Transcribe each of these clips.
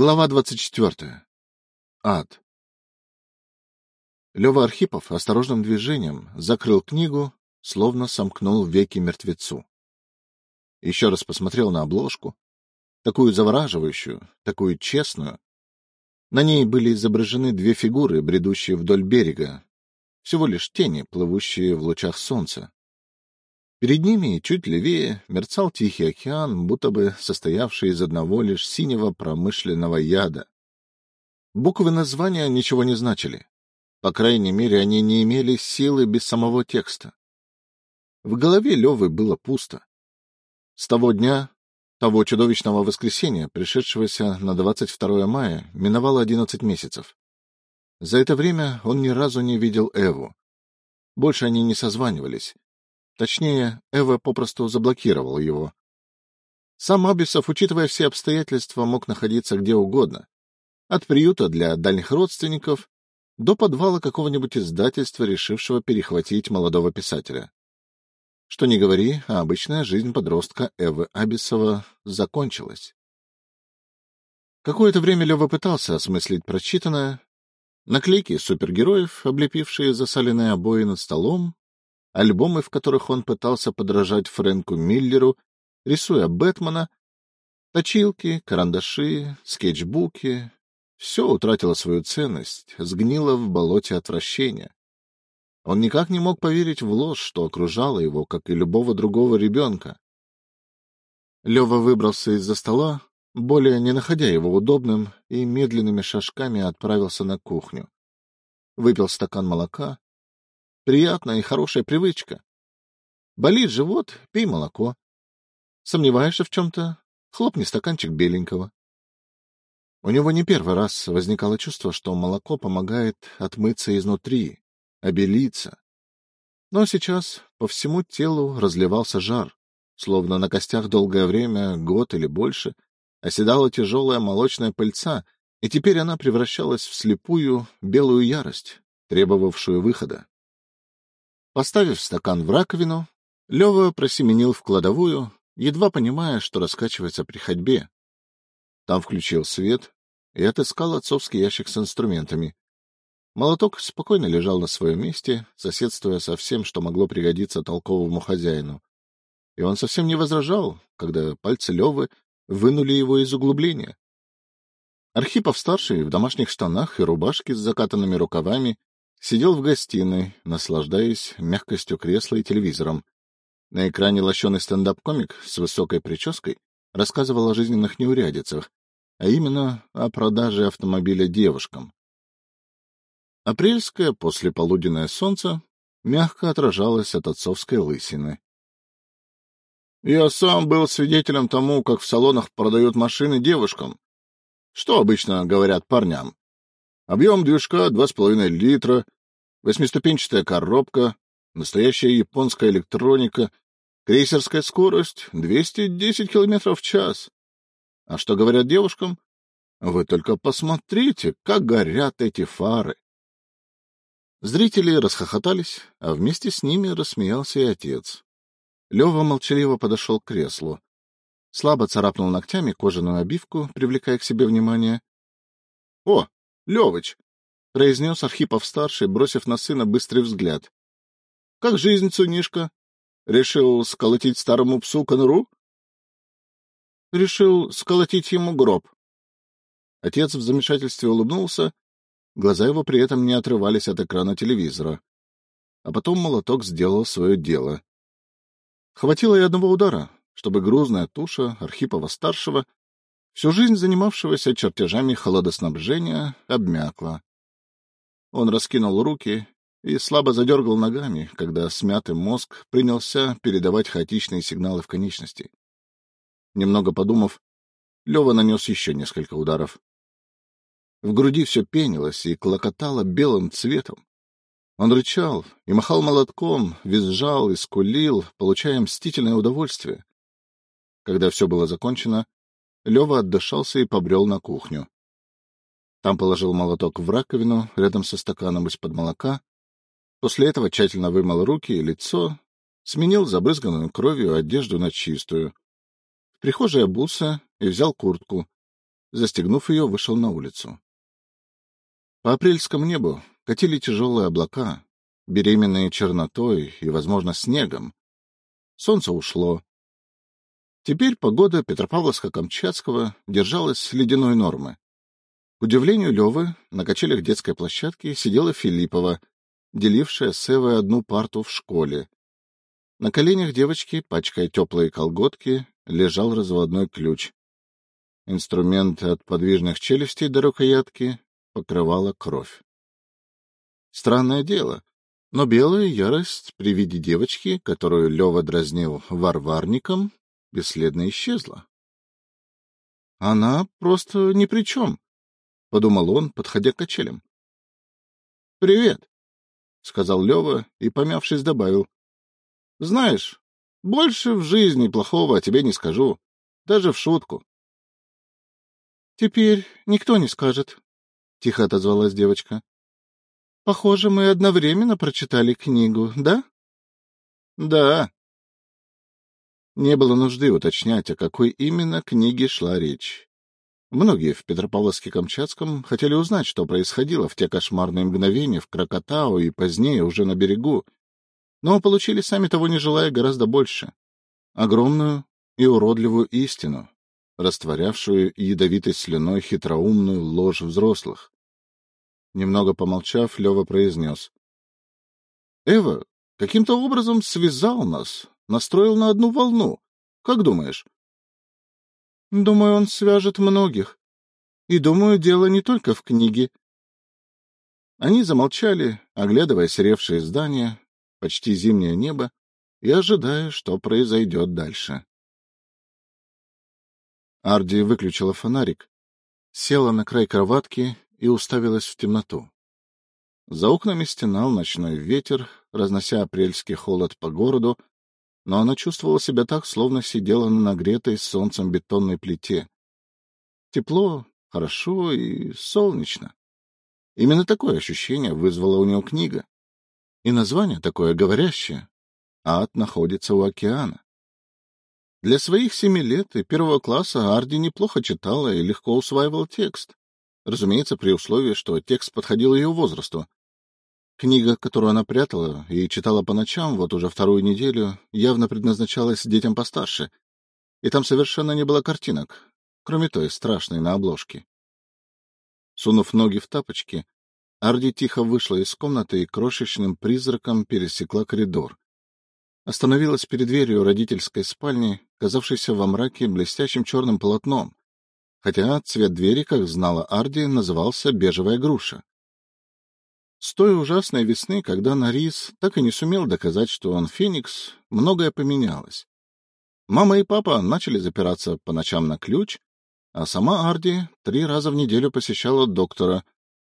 Глава двадцать четвертая. Ад. Лева Архипов осторожным движением закрыл книгу, словно сомкнул веки мертвецу. Еще раз посмотрел на обложку, такую завораживающую, такую честную. На ней были изображены две фигуры, бредущие вдоль берега, всего лишь тени, плывущие в лучах солнца. Перед ними, чуть левее, мерцал Тихий океан, будто бы состоявший из одного лишь синего промышленного яда. Буквы названия ничего не значили. По крайней мере, они не имели силы без самого текста. В голове Левы было пусто. С того дня, того чудовищного воскресенья, пришедшегося на 22 мая, миновало 11 месяцев. За это время он ни разу не видел Эву. Больше они не созванивались, Точнее, Эва попросту заблокировал его. Сам Абисов, учитывая все обстоятельства, мог находиться где угодно. От приюта для дальних родственников до подвала какого-нибудь издательства, решившего перехватить молодого писателя. Что ни говори, а обычная жизнь подростка Эвы Абисова закончилась. Какое-то время Лева пытался осмыслить прочитанное. Наклейки супергероев, облепившие засаленные обои над столом, альбомы, в которых он пытался подражать Фрэнку Миллеру, рисуя Бэтмена, точилки, карандаши, скетчбуки — все утратило свою ценность, сгнило в болоте отвращения. Он никак не мог поверить в ложь, что окружало его, как и любого другого ребенка. Лева выбрался из-за стола, более не находя его удобным, и медленными шажками отправился на кухню. Выпил стакан молока, Приятная и хорошая привычка. Болит живот — пей молоко. Сомневаешься в чем-то — хлопни стаканчик беленького. У него не первый раз возникало чувство, что молоко помогает отмыться изнутри, обелиться. Но сейчас по всему телу разливался жар, словно на костях долгое время, год или больше, оседала тяжелая молочная пыльца, и теперь она превращалась в слепую белую ярость, требовавшую выхода. Поставив стакан в раковину, Лева просеменил в кладовую, едва понимая, что раскачивается при ходьбе. Там включил свет и отыскал отцовский ящик с инструментами. Молоток спокойно лежал на своем месте, соседствуя со всем, что могло пригодиться толковому хозяину. И он совсем не возражал, когда пальцы Левы вынули его из углубления. Архипов-старший в домашних штанах и рубашке с закатанными рукавами Сидел в гостиной, наслаждаясь мягкостью кресла и телевизором. На экране лощеный стендап-комик с высокой прической рассказывал о жизненных неурядицах, а именно о продаже автомобиля девушкам. Апрельское послеполуденное солнце мягко отражалось от отцовской лысины. Я сам был свидетелем тому, как в салонах продают машины девушкам. Что обычно говорят парням? Объем движка — два с половиной литра, восьмиступенчатая коробка, настоящая японская электроника, крейсерская скорость — 210 километров в час. А что говорят девушкам? Вы только посмотрите, как горят эти фары. Зрители расхохотались, а вместе с ними рассмеялся и отец. Лева молчаливо подошел к креслу. Слабо царапнул ногтями кожаную обивку, привлекая к себе внимание. — О, Левыч, — произнес Архипов-старший, бросив на сына быстрый взгляд. — Как жизнь, сынишка? Решил сколотить старому псу конуру? — Решил сколотить ему гроб. Отец в замешательстве улыбнулся, глаза его при этом не отрывались от экрана телевизора. А потом молоток сделал свое дело. Хватило и одного удара, чтобы грузная туша Архипова-старшего всю жизнь занимавшегося чертежами холодоснабжения, обмякла. Он раскинул руки и слабо задергал ногами, когда смятый мозг принялся передавать хаотичные сигналы в конечности. Немного подумав, Лева нанес еще несколько ударов. В груди все пенилось и клокотало белым цветом. Он рычал и махал молотком, визжал и скулил, получая мстительное удовольствие. Когда все было закончено, Лева отдышался и побрел на кухню. Там положил молоток в раковину рядом со стаканом из-под молока. После этого тщательно вымыл руки и лицо, сменил забрызганную кровью одежду на чистую. В прихожей обулся и взял куртку. Застегнув ее, вышел на улицу. По апрельскому небу катили тяжелые облака, беременные чернотой и, возможно, снегом. Солнце ушло. Теперь погода Петропавловска-Камчатского держалась ледяной нормы. К удивлению Левы, на качелях детской площадки сидела Филиппова, делившая с Эвой одну парту в школе. На коленях девочки, пачкая теплые колготки, лежал разводной ключ. Инструмент от подвижных челюстей до рукоятки покрывала кровь. Странное дело, но белая ярость при виде девочки, которую Лева дразнил варварником, бесследно исчезла. — Она просто ни при чем, — подумал он, подходя к качелям. — Привет, — сказал Лева и, помявшись, добавил. — Знаешь, больше в жизни плохого о тебе не скажу, даже в шутку. — Теперь никто не скажет, — тихо отозвалась девочка. — Похоже, мы одновременно прочитали книгу, да? — Да. Не было нужды уточнять, о какой именно книге шла речь. Многие в Петропавловске-Камчатском хотели узнать, что происходило в те кошмарные мгновения в Крокотау и позднее уже на берегу, но получили, сами того не желая, гораздо больше. Огромную и уродливую истину, растворявшую ядовитой слюной хитроумную ложь взрослых. Немного помолчав, Лева произнес. — Эва каким-то образом связал нас, настроил на одну волну. Как думаешь? — Думаю, он свяжет многих. И думаю, дело не только в книге. Они замолчали, оглядывая серевшие здания, почти зимнее небо, и ожидая, что произойдет дальше. Арди выключила фонарик, села на край кроватки и уставилась в темноту. За окнами стенал ночной ветер, разнося апрельский холод по городу, но она чувствовала себя так, словно сидела на нагретой солнцем бетонной плите. Тепло, хорошо и солнечно. Именно такое ощущение вызвала у нее книга. И название такое говорящее. Ад находится у океана. Для своих семи лет и первого класса Арди неплохо читала и легко усваивала текст. Разумеется, при условии, что текст подходил ее возрасту. Книга, которую она прятала и читала по ночам вот уже вторую неделю, явно предназначалась детям постарше, и там совершенно не было картинок, кроме той страшной на обложке. Сунув ноги в тапочки, Арди тихо вышла из комнаты и крошечным призраком пересекла коридор остановилась перед дверью родительской спальни, казавшейся во мраке блестящим черным полотном, хотя цвет двери, как знала Арди, назывался бежевая груша. С той ужасной весны, когда Нарис так и не сумел доказать, что он феникс, многое поменялось. Мама и папа начали запираться по ночам на ключ, а сама Арди три раза в неделю посещала доктора,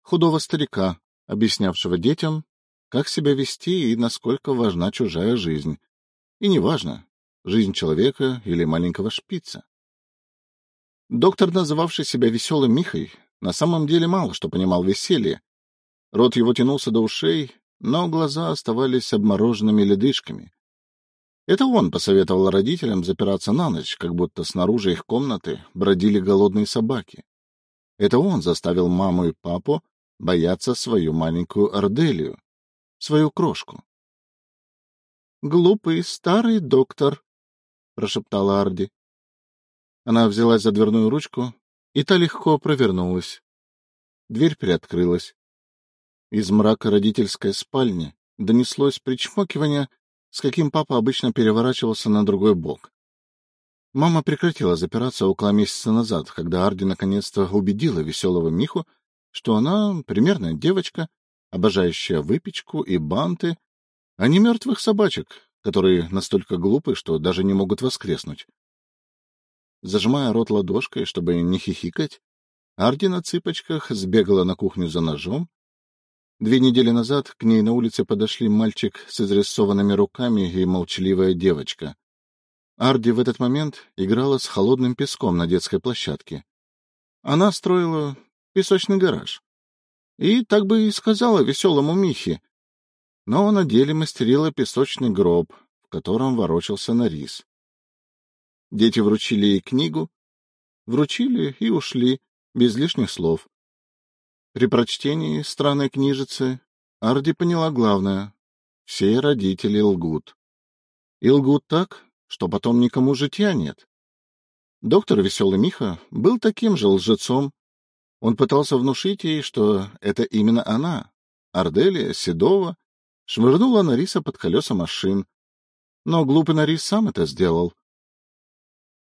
худого старика, объяснявшего детям, как себя вести и насколько важна чужая жизнь. И неважно, жизнь человека или маленького шпица. Доктор, называвший себя веселым Михой, на самом деле мало что понимал веселье. Рот его тянулся до ушей, но глаза оставались обмороженными ледышками. Это он посоветовал родителям запираться на ночь, как будто снаружи их комнаты бродили голодные собаки. Это он заставил маму и папу бояться свою маленькую Арделию, свою крошку. — Глупый старый доктор, — прошептала Арди. Она взялась за дверную ручку, и та легко провернулась. Дверь приоткрылась. Из мрака родительской спальни донеслось причмокивание, с каким папа обычно переворачивался на другой бок. Мама прекратила запираться около месяца назад, когда Арди наконец-то убедила веселого Миху, что она примерная девочка, обожающая выпечку и банты, а не мертвых собачек, которые настолько глупы, что даже не могут воскреснуть. Зажимая рот ладошкой, чтобы не хихикать, Арди на цыпочках сбегала на кухню за ножом. Две недели назад к ней на улице подошли мальчик с изрисованными руками и молчаливая девочка. Арди в этот момент играла с холодным песком на детской площадке. Она строила песочный гараж. И так бы и сказала веселому Михе. Но на деле мастерила песочный гроб, в котором ворочался Нарис. Дети вручили ей книгу. вручили и ушли, без лишних слов. При прочтении странной книжицы Арди поняла главное — все родители лгут. И лгут так, что потом никому житья нет. Доктор Веселый Миха был таким же лжецом. Он пытался внушить ей, что это именно она, Арделия Седова, швырнула Нариса под колеса машин. Но глупый Нарис сам это сделал.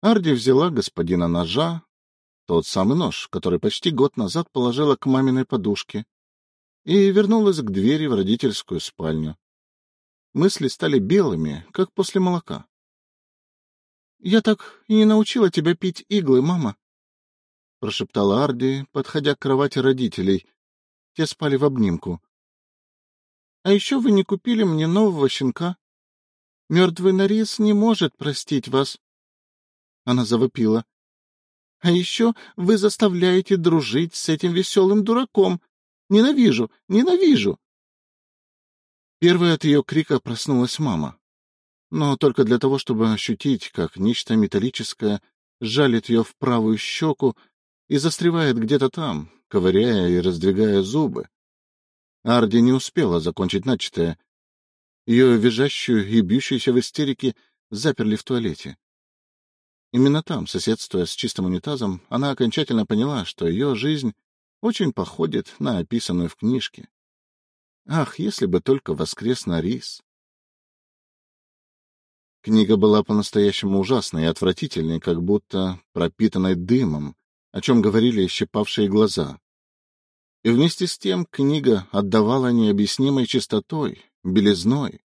Арди взяла господина ножа, тот самый нож, который почти год назад положила к маминой подушке, и вернулась к двери в родительскую спальню. Мысли стали белыми, как после молока. — Я так и не научила тебя пить иглы, мама, — прошептала Арди, подходя к кровати родителей. Те спали в обнимку. — А еще вы не купили мне нового щенка. Мертвый Нарис не может простить вас. Она завопила. — А еще вы заставляете дружить с этим веселым дураком. Ненавижу, ненавижу! Первой от ее крика проснулась мама. Но только для того, чтобы ощутить, как нечто металлическое жалит ее в правую щеку и застревает где-то там, ковыряя и раздвигая зубы. Арди не успела закончить начатое. Ее визжащую и бьющуюся в истерике заперли в туалете. Именно там, соседствуя с чистым унитазом, она окончательно поняла, что ее жизнь очень походит на описанную в книжке. Ах, если бы только воскрес Нарис! Книга была по-настоящему ужасной и отвратительной, как будто пропитанной дымом, о чем говорили щипавшие глаза. И вместе с тем книга отдавала необъяснимой чистотой, белизной.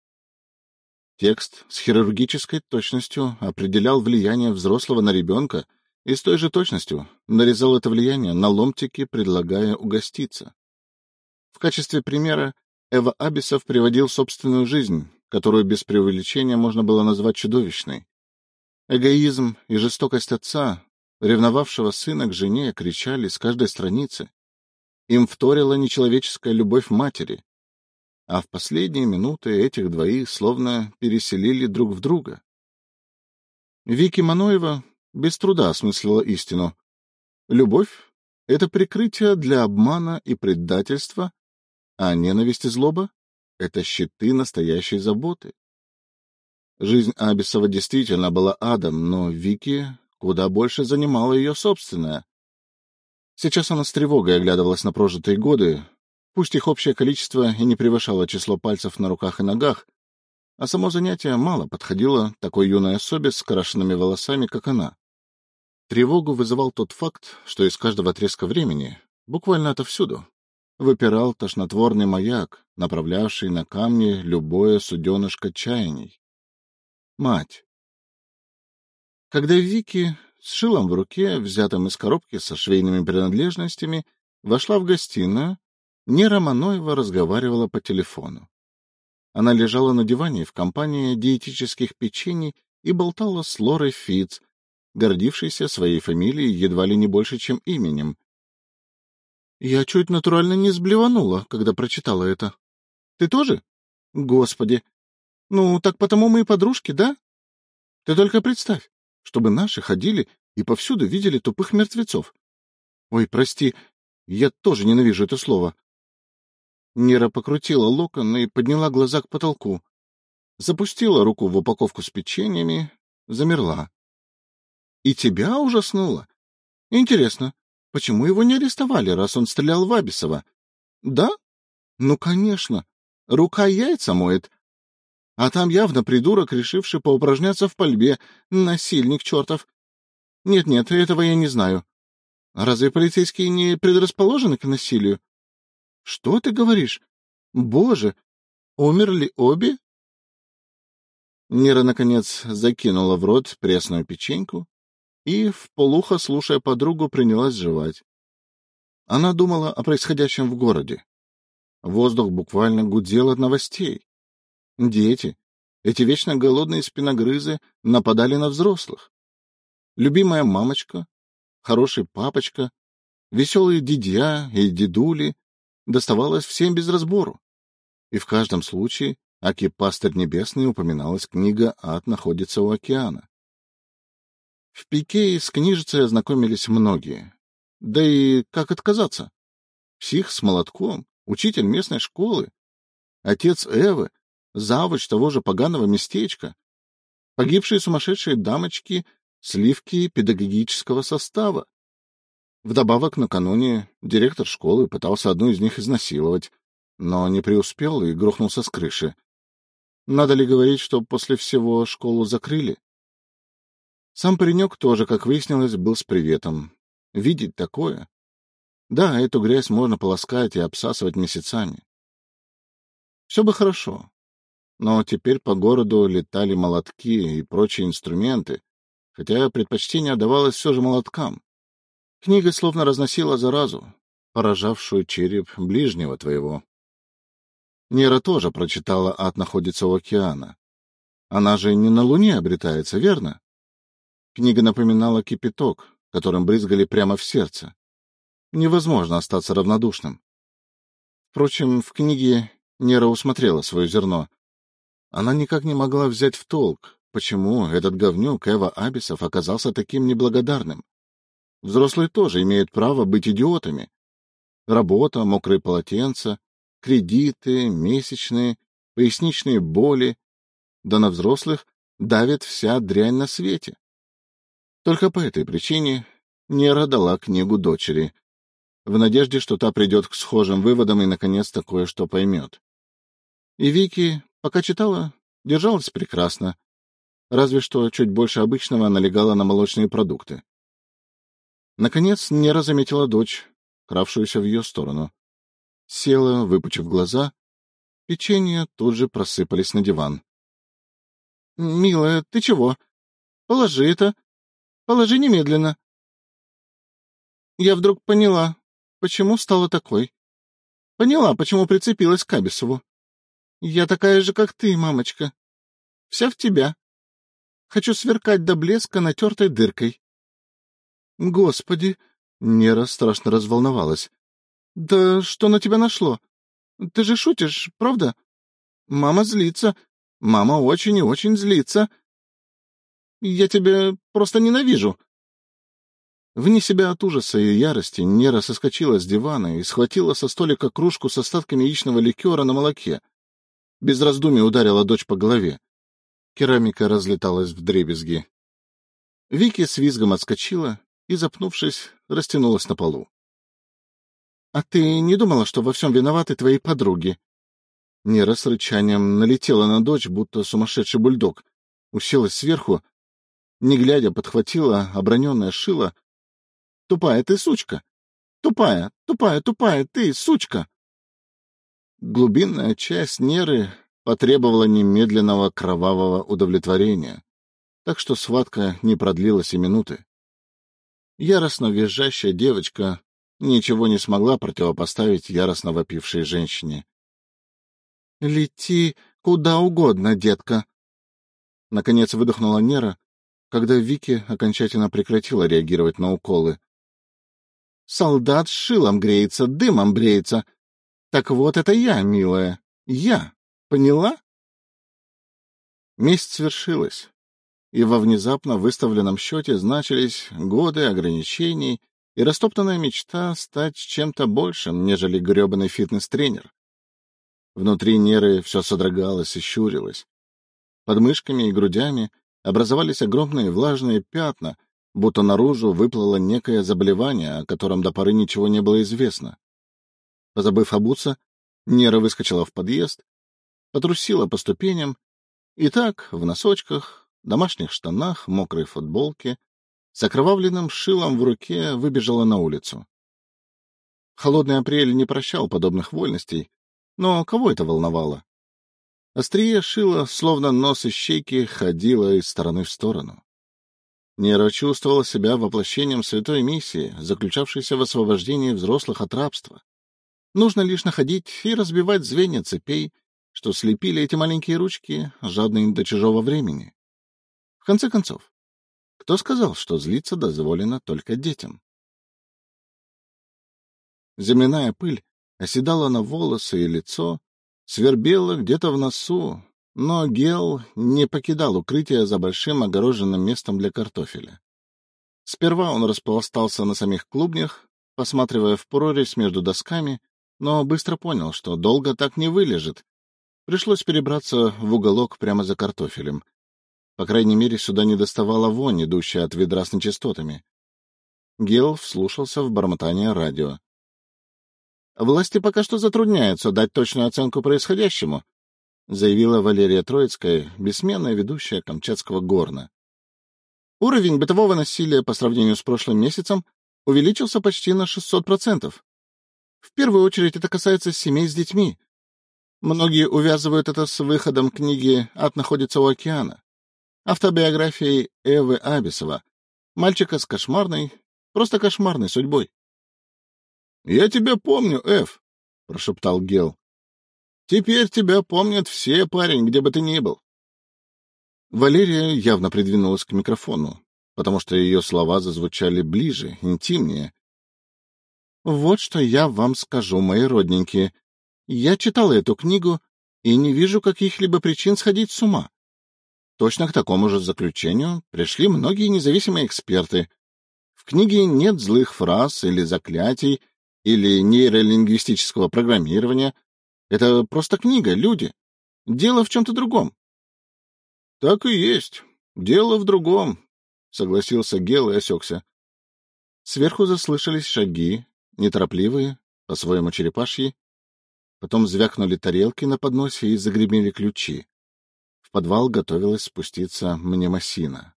Текст с хирургической точностью определял влияние взрослого на ребенка и с той же точностью нарезал это влияние на ломтики, предлагая угоститься. В качестве примера Эва Абисов приводил собственную жизнь, которую без преувеличения можно было назвать чудовищной. Эгоизм и жестокость отца, ревновавшего сына к жене, кричали с каждой страницы. Им вторила нечеловеческая любовь матери, а в последние минуты этих двоих словно переселили друг в друга. Вики Маноева без труда осмыслила истину. Любовь — это прикрытие для обмана и предательства, а ненависть и злоба — это щиты настоящей заботы. Жизнь Абисова действительно была адом, но Вики куда больше занимала ее собственная. Сейчас она с тревогой оглядывалась на прожитые годы, Пусть их общее количество и не превышало число пальцев на руках и ногах, а само занятие мало подходило такой юной особе с крашенными волосами, как она. Тревогу вызывал тот факт, что из каждого отрезка времени, буквально отовсюду, выпирал тошнотворный маяк, направлявший на камни любое суденышко чаяний. Мать. Когда Вики с шилом в руке, взятым из коробки со швейными принадлежностями, вошла в гостиную, Нера Маноева разговаривала по телефону. Она лежала на диване в компании диетических печений и болтала с Лорой Фитц, гордившейся своей фамилией едва ли не больше, чем именем. Я чуть натурально не сблеванула, когда прочитала это. Ты тоже? Господи! Ну, так потому мы и подружки, да? Ты только представь, чтобы наши ходили и повсюду видели тупых мертвецов. Ой, прости, я тоже ненавижу это слово. Нера покрутила локон и подняла глаза к потолку. Запустила руку в упаковку с печеньями, замерла. — И тебя ужаснуло? Интересно, почему его не арестовали, раз он стрелял в Абисова? — Да? Ну, конечно. Рука яйца моет. А там явно придурок, решивший поупражняться в пальбе, насильник чертов. Нет-нет, этого я не знаю. Разве полицейские не предрасположены к насилию? — Что ты говоришь? Боже, умерли обе? Нера, наконец, закинула в рот пресную печеньку и, вполуха слушая подругу, принялась жевать. Она думала о происходящем в городе. Воздух буквально гудел от новостей. Дети, эти вечно голодные спиногрызы, нападали на взрослых. Любимая мамочка, хороший папочка, веселые дедья и дедули доставалось всем без разбору. И в каждом случае Аки Пастырь Небесный упоминалась книга «Ад находится у океана». В пике с книжицей ознакомились многие. Да и как отказаться? Псих с молотком, учитель местной школы, отец Эвы, завуч того же поганого местечка, погибшие сумасшедшие дамочки, сливки педагогического состава. Вдобавок, накануне директор школы пытался одну из них изнасиловать, но не преуспел и грохнулся с крыши. Надо ли говорить, что после всего школу закрыли? Сам паренек тоже, как выяснилось, был с приветом. Видеть такое? Да, эту грязь можно полоскать и обсасывать месяцами. Все бы хорошо. Но теперь по городу летали молотки и прочие инструменты, хотя предпочтение отдавалось все же молоткам. Книга словно разносила заразу, поражавшую череп ближнего твоего. Нера тоже прочитала «Ад находится у океана». Она же не на Луне обретается, верно? Книга напоминала кипяток, которым брызгали прямо в сердце. Невозможно остаться равнодушным. Впрочем, в книге Нера усмотрела свое зерно. Она никак не могла взять в толк, почему этот говнюк Эва Абисов оказался таким неблагодарным. Взрослые тоже имеют право быть идиотами. Работа, мокрые полотенца, кредиты, месячные, поясничные боли. Да на взрослых давит вся дрянь на свете. Только по этой причине Нера дала книгу дочери, в надежде, что та придет к схожим выводам и, наконец-то, кое-что поймет. И Вики, пока читала, держалась прекрасно, разве что чуть больше обычного налегала на молочные продукты. Наконец Нера заметила дочь, кравшуюся в ее сторону. Села, выпучив глаза. Печенья тут же просыпались на диван. — Милая, ты чего? Положи это. Положи немедленно. Я вдруг поняла, почему стала такой. Поняла, почему прицепилась к Абисову. Я такая же, как ты, мамочка. Вся в тебя. Хочу сверкать до блеска натертой дыркой. Господи! Нера страшно разволновалась. Да что на тебя нашло? Ты же шутишь, правда? Мама злится. Мама очень и очень злится. Я тебя просто ненавижу. Вне себя от ужаса и ярости Нера соскочила с дивана и схватила со столика кружку с остатками яичного ликера на молоке. Без раздумий ударила дочь по голове. Керамика разлеталась в дребезги. Вики с визгом отскочила и, запнувшись, растянулась на полу. — А ты не думала, что во всем виноваты твои подруги? Нера с рычанием налетела на дочь, будто сумасшедший бульдог, уселась сверху не глядя, подхватила оброненное шило. — Тупая ты сучка! Тупая, тупая, тупая ты, сучка! Глубинная часть Неры потребовала немедленного кровавого удовлетворения, так что схватка не продлилась и минуты. Яростно визжащая девочка ничего не смогла противопоставить яростно вопившей женщине. — Лети куда угодно, детка! Наконец выдохнула Нера, когда Вики окончательно прекратила реагировать на уколы. «Солдат шилом греется, дымом бреется. Так вот это я, милая, я. Поняла?» Месть свершилась, и во внезапно выставленном счете значились годы ограничений и растоптанная мечта стать чем-то большим, нежели гребаный фитнес-тренер. Внутри Неры все содрогалось и щурилось. Под мышками и грудями образовались огромные влажные пятна, будто наружу выплыло некое заболевание, о котором до поры ничего не было известно. Позабыв обуться, Нера выскочила в подъезд, потрусила по ступеням и так, в носочках, домашних штанах, мокрой футболке, с окровавленным шилом в руке выбежала на улицу. Холодный апрель не прощал подобных вольностей, но кого это волновало? Острие шила, словно нос ищейки, ходила из стороны в сторону. Нера чувствовала себя воплощением святой миссии, заключавшейся в освобождении взрослых от рабства. Нужно лишь находить и разбивать звенья цепей, что слепили эти маленькие ручки, жадные до чужого времени. В конце концов, кто сказал, что злиться дозволено только детям? Земляная пыль оседала на волосы и лицо, Свербело где-то в носу, но Гел не покидал укрытие за большим огороженным местом для картофеля. Сперва он распластался на самих клубнях, посматривая в прорезь между досками, но быстро понял, что долго так не вылежит. Пришлось перебраться в уголок прямо за картофелем. По крайней мере, сюда не доставала вонь, идущая от ведра с нечистотами. Гел вслушался в бормотание радио. «Власти пока что затрудняются дать точную оценку происходящему», заявила Валерия Троицкая, бессменная ведущая Камчатского горна. Уровень бытового насилия по сравнению с прошлым месяцем увеличился почти на 600%. В первую очередь это касается семей с детьми. Многие увязывают это с выходом книги «Ад находится у океана», автобиографией Эвы Абисова, мальчика с кошмарной, просто кошмарной судьбой. — Я тебя помню, Эв, — прошептал Гел. — Теперь тебя помнят все, парень, где бы ты ни был. Валерия явно придвинулась к микрофону, потому что ее слова зазвучали ближе, интимнее. — Вот что я вам скажу, мои родненькие. Я читала эту книгу и не вижу каких-либо причин сходить с ума. Точно к такому же заключению пришли многие независимые эксперты. В книге нет злых фраз или заклятий, или нейролингвистического программирования. Это просто книга, люди. Дело в чем-то другом. — Так и есть. Дело в другом, — согласился Гел и осекся. Сверху заслышались шаги, неторопливые, по-своему черепашьи. Потом звякнули тарелки на подносе и загремели ключи. Подвал готовилась спуститься мнемосина.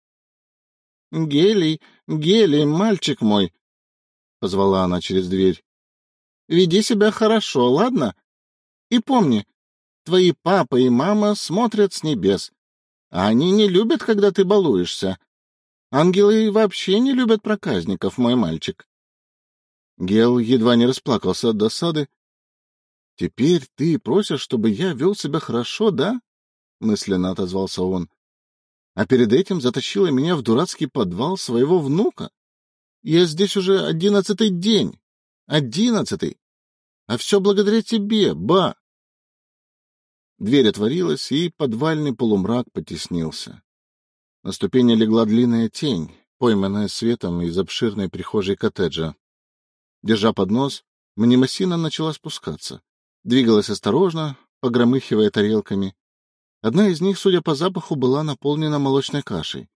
— Гелий, Гелий, мальчик мой! — позвала она через дверь. — Веди себя хорошо, ладно? И помни, твои папа и мама смотрят с небес. Они не любят, когда ты балуешься. Ангелы вообще не любят проказников, мой мальчик. Гел едва не расплакался от досады. — Теперь ты просишь, чтобы я вел себя хорошо, да? — мысленно отозвался он. — А перед этим затащила меня в дурацкий подвал своего внука. Я здесь уже одиннадцатый день. Одиннадцатый. А все благодаря тебе, ба. Дверь отворилась, и подвальный полумрак потеснился. На ступени легла длинная тень, пойманная светом из обширной прихожей коттеджа. Держа поднос, Мнемосина начала спускаться. Двигалась осторожно, погромыхивая тарелками. Одна из них, судя по запаху, была наполнена молочной кашей.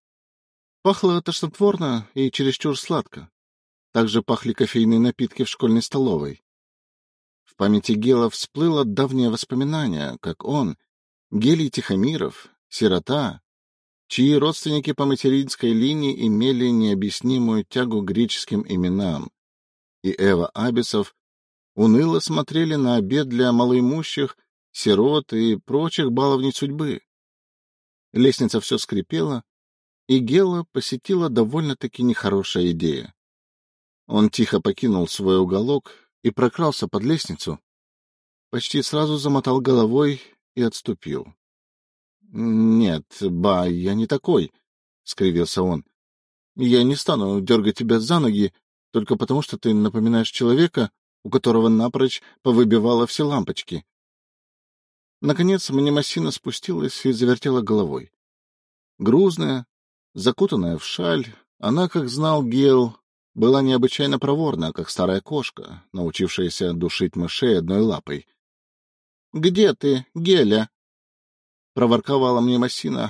Пахло тошнотворно и чересчур сладко. Также пахли кофейные напитки в школьной столовой памяти Гела всплыло давнее воспоминание, как он, Гелий Тихомиров, сирота, чьи родственники по материнской линии имели необъяснимую тягу к греческим именам, и Эва Абисов уныло смотрели на обед для малоимущих, сирот и прочих баловней судьбы. Лестница все скрипела, и Гела посетила довольно-таки нехорошая идея. Он тихо покинул свой уголок и прокрался под лестницу, почти сразу замотал головой и отступил. — Нет, ба, я не такой, — скривился он. — Я не стану дергать тебя за ноги только потому, что ты напоминаешь человека, у которого напрочь повыбивало все лампочки. Наконец мнемосина спустилась и завертела головой. Грузная, закутанная в шаль, она, как знал Гел, была необычайно проворна, как старая кошка, научившаяся душить мышей одной лапой. — Где ты, Геля? — проворковала мне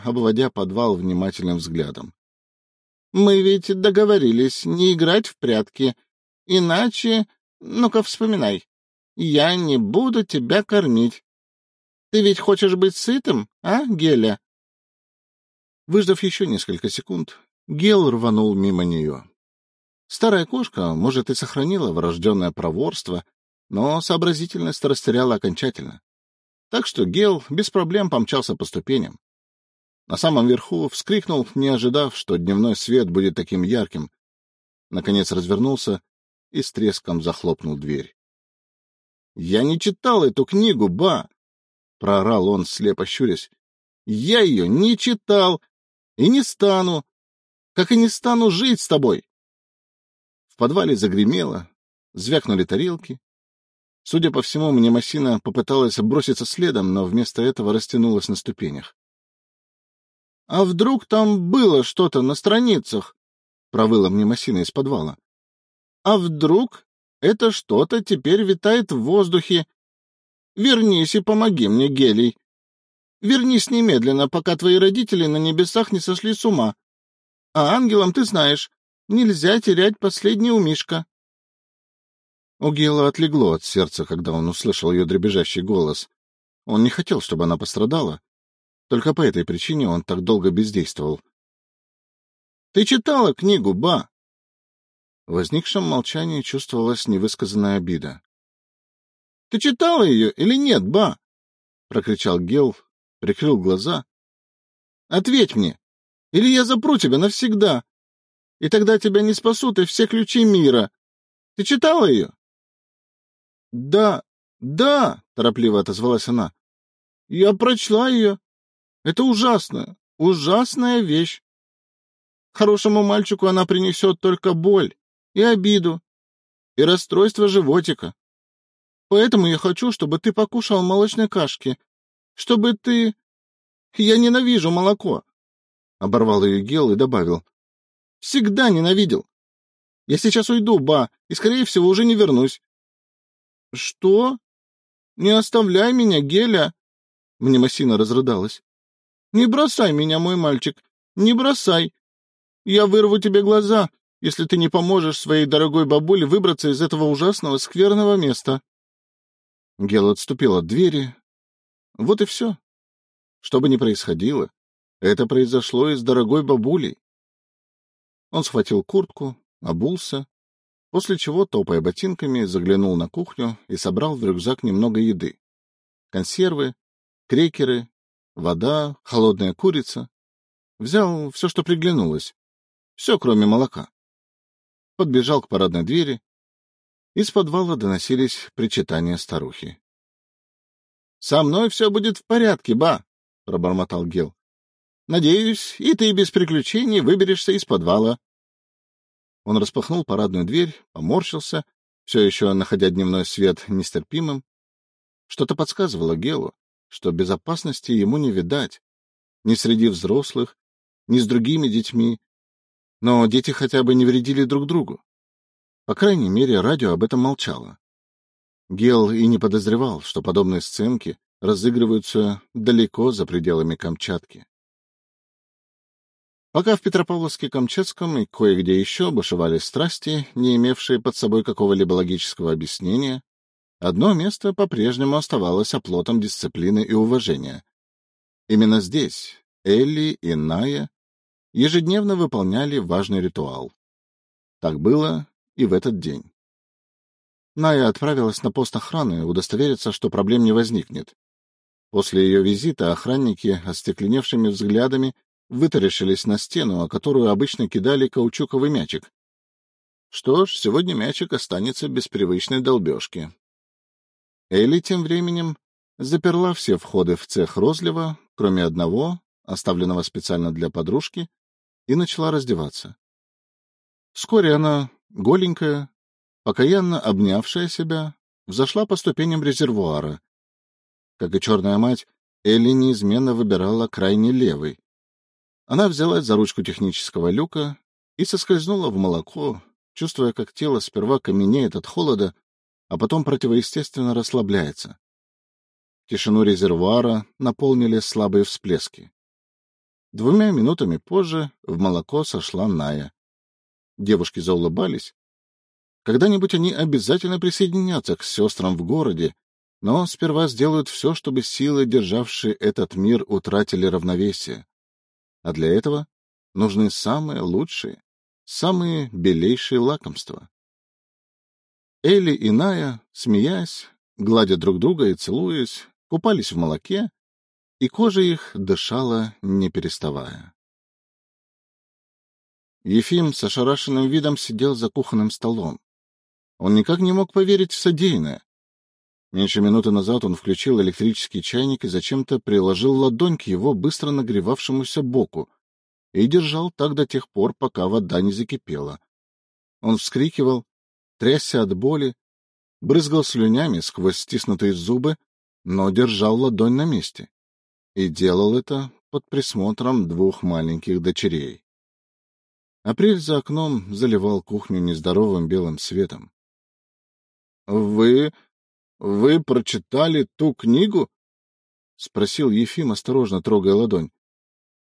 обводя подвал внимательным взглядом. — Мы ведь договорились не играть в прятки, иначе... Ну-ка, вспоминай. Я не буду тебя кормить. Ты ведь хочешь быть сытым, а, Геля? Выждав еще несколько секунд, Гел рванул мимо нее. Старая кошка, может, и сохранила врожденное проворство, но сообразительность растеряла окончательно. Так что Гел без проблем помчался по ступеням. На самом верху вскрикнул, не ожидав, что дневной свет будет таким ярким. Наконец развернулся и с треском захлопнул дверь. — Я не читал эту книгу, ба! — проорал он, слепо щурясь. — Я ее не читал и не стану, как и не стану жить с тобой подвале загремело, звякнули тарелки. Судя по всему, мне Масина попыталась броситься следом, но вместо этого растянулась на ступенях. — А вдруг там было что-то на страницах? — провыла мне Масина из подвала. «А вдруг это что-то теперь витает в воздухе? Вернись и помоги мне, Гелий. Вернись немедленно, пока твои родители на небесах не сошли с ума. А ангелам, ты знаешь, нельзя терять последний у Мишка. У Гела отлегло от сердца, когда он услышал ее дребезжащий голос. Он не хотел, чтобы она пострадала. Только по этой причине он так долго бездействовал. — Ты читала книгу, ба? В возникшем молчании чувствовалась невысказанная обида. — Ты читала ее или нет, ба? — прокричал Гел, прикрыл глаза. — Ответь мне, или я запру тебя навсегда, и тогда тебя не спасут и все ключи мира. Ты читала ее? — Да, да, — торопливо отозвалась она. — Я прочла ее. Это ужасно, ужасная вещь. Хорошему мальчику она принесет только боль и обиду, и расстройство животика. Поэтому я хочу, чтобы ты покушал молочной кашки, чтобы ты... Я ненавижу молоко. Оборвал ее Гел и добавил. Всегда ненавидел. Я сейчас уйду, ба, и, скорее всего, уже не вернусь. — Что? Не оставляй меня, Геля! Мнемосина разрыдалась. — Не бросай меня, мой мальчик, не бросай. Я вырву тебе глаза, если ты не поможешь своей дорогой бабуле выбраться из этого ужасного скверного места. Гел отступил от двери, вот и все. Что бы ни происходило, это произошло из дорогой бабули. Он схватил куртку, обулся, после чего, топая ботинками, заглянул на кухню и собрал в рюкзак немного еды. Консервы, крекеры, вода, холодная курица. Взял все, что приглянулось. Все, кроме молока. Подбежал к парадной двери. Из подвала доносились причитания старухи. — Со мной все будет в порядке, ба, — пробормотал Гел. — Надеюсь, и ты без приключений выберешься из подвала. Он распахнул парадную дверь, поморщился, все еще находя дневной свет нестерпимым. Что-то подсказывало Гелу, что безопасности ему не видать, ни среди взрослых, ни с другими детьми, но дети хотя бы не вредили друг другу. По крайней мере, радио об этом молчало. Гел и не подозревал, что подобные сценки разыгрываются далеко за пределами Камчатки. Пока в Петропавловске-Камчатском и кое-где еще бушевали страсти, не имевшие под собой какого-либо логического объяснения, одно место по-прежнему оставалось оплотом дисциплины и уважения. Именно здесь Элли и Ная ежедневно выполняли важный ритуал. Так было и в этот день. Ная отправилась на пост охраны удостовериться, что проблем не возникнет. После ее визита охранники остекленевшими взглядами вытаращились на стену, о которую обычно кидали каучуковый мячик. Что ж, сегодня мячик останется без привычной долбежки. Элли тем временем заперла все входы в цех розлива, кроме одного, оставленного специально для подружки, и начала раздеваться. Вскоре она, голенькая, покаянно обнявшая себя, взошла по ступеням резервуара. Как и черная мать, Элли неизменно выбирала крайне левый. Она взялась за ручку технического люка и соскользнула в молоко, чувствуя, как тело сперва каменеет от холода, а потом противоестественно расслабляется. Тишину резервуара наполнили слабые всплески. Двумя минутами позже в молоко сошла Ная. Девушки заулыбались, когда-нибудь они обязательно присоединятся к сестрам в городе, но сперва сделают все, чтобы силы, державшие этот мир, утратили равновесие. А для этого нужны самые лучшие, самые белейшие лакомства. Элли и Ная, смеясь, гладя друг друга и целуясь, купались в молоке, и кожа их дышала, не переставая. Ефим с ошарашенным видом сидел за кухонным столом. Он никак не мог поверить в содеянное. Меньше минуты назад он включил электрический чайник и зачем-то приложил ладонь к его быстро нагревавшемуся боку и держал так до тех пор, пока вода не закипела. Он вскрикивал, трясся от боли, брызгал слюнями сквозь стиснутые зубы, но держал ладонь на месте. И делал это под присмотром двух маленьких дочерей. Апрель за окном заливал кухню нездоровым белым светом. — Вы... вы прочитали ту книгу? — спросил Ефим, осторожно трогая ладонь.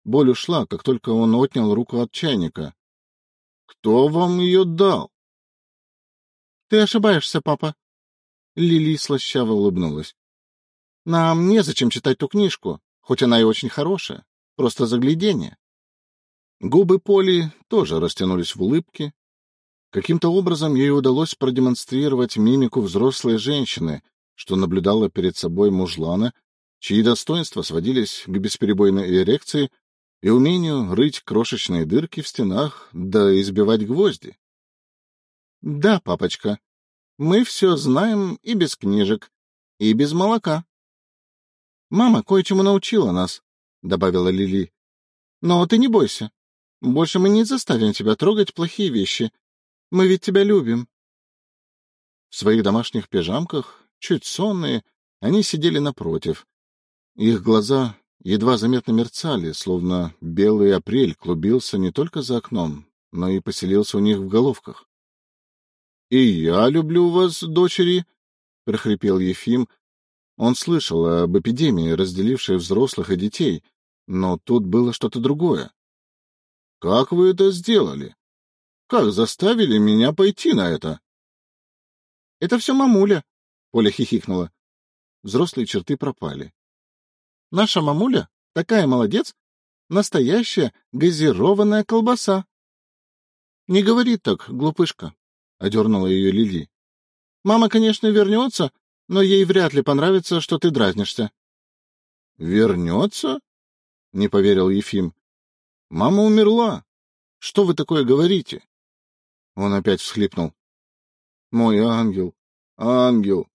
Боль ушла, как только он отнял руку от чайника. — Кто вам ее дал? — Ты ошибаешься, папа. Лили слащаво улыбнулась. — Нам незачем читать ту книжку, хоть она и очень хорошая. Просто заглядение. Губы Поли тоже растянулись в улыбке. Каким-то образом ей удалось продемонстрировать мимику взрослой женщины, что наблюдала перед собой мужлана, чьи достоинства сводились к бесперебойной эрекции и умению рыть крошечные дырки в стенах да избивать гвозди. — Да, папочка, мы все знаем и без книжек, и без молока. — Мама кое-чему научила нас, — добавила Лили. — Но ты не бойся. Больше мы не заставим тебя трогать плохие вещи. Мы ведь тебя любим. В своих домашних пижамках, чуть сонные, они сидели напротив. Их глаза едва заметно мерцали, словно белый апрель клубился не только за окном, но и поселился у них в головках. — И я люблю вас, дочери, — прохрипел Ефим. Он слышал об эпидемии, разделившей взрослых и детей, но тут было что-то другое. — Как вы это сделали? Как заставили меня пойти на это? — Это все мамуля, — Поля хихикнула. Взрослые черты пропали. Наша мамуля такая молодец, настоящая газированная колбаса. — Не говори так, глупышка, — одернула ее Лили. — Мама, конечно, вернется, но ей вряд ли понравится, что ты дразнишься. — Вернется? — не поверил Ефим. — Мама умерла. Что вы такое говорите? Он опять всхлипнул. — Мой ангел, ангел.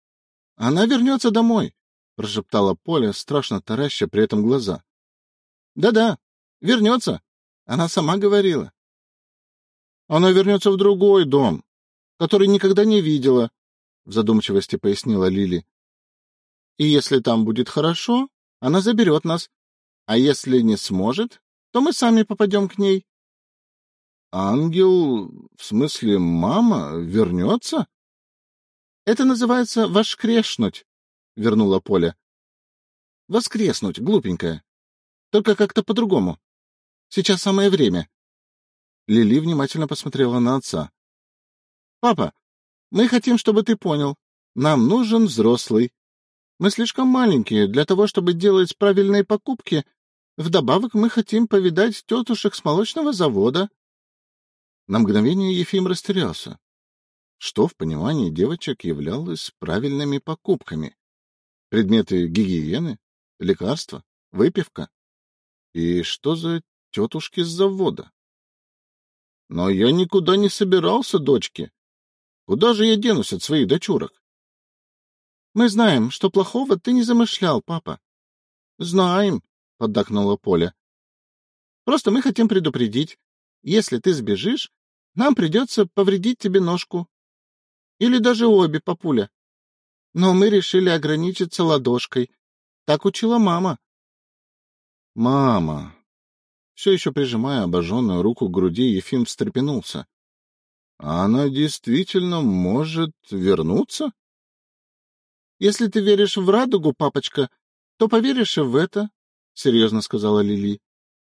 — Она вернется домой, прошептала Поля, страшно тараща при этом глаза. Да-да, вернется. Она сама говорила. Она вернется в другой дом, который никогда не видела, в задумчивости пояснила Лили. И если там будет хорошо, она заберет нас. А если не сможет, то мы сами попадем к ней. Ангел, в смысле мама, вернется? Это называется воскрешнуть, вернула Поля. Воскреснуть, глупенькая. Только как-то по-другому. Сейчас самое время. Лили внимательно посмотрела на отца. — Папа, мы хотим, чтобы ты понял. Нам нужен взрослый. Мы слишком маленькие для того, чтобы делать правильные покупки. Вдобавок мы хотим повидать тетушек с молочного завода. На мгновение Ефим растерялся. Что в понимании девочек являлось правильными покупками? Предметы гигиены, лекарства, выпивка. И что за тетушки с завода? Но я никуда не собирался, дочки. Куда же я денусь от своих дочурок? Мы знаем, что плохого ты не замышлял, папа. Знаем, поддакнула Поля. Просто мы хотим предупредить. Если ты сбежишь, нам придется повредить тебе ножку. Или даже обе, папуля но мы решили ограничиться ладошкой. Так учила мама. Мама. Все еще прижимая обожженную руку к груди, Ефим встрепенулся. Она действительно может вернуться? Если ты веришь в радугу, папочка, то поверишь и в это, — серьезно сказала Лили.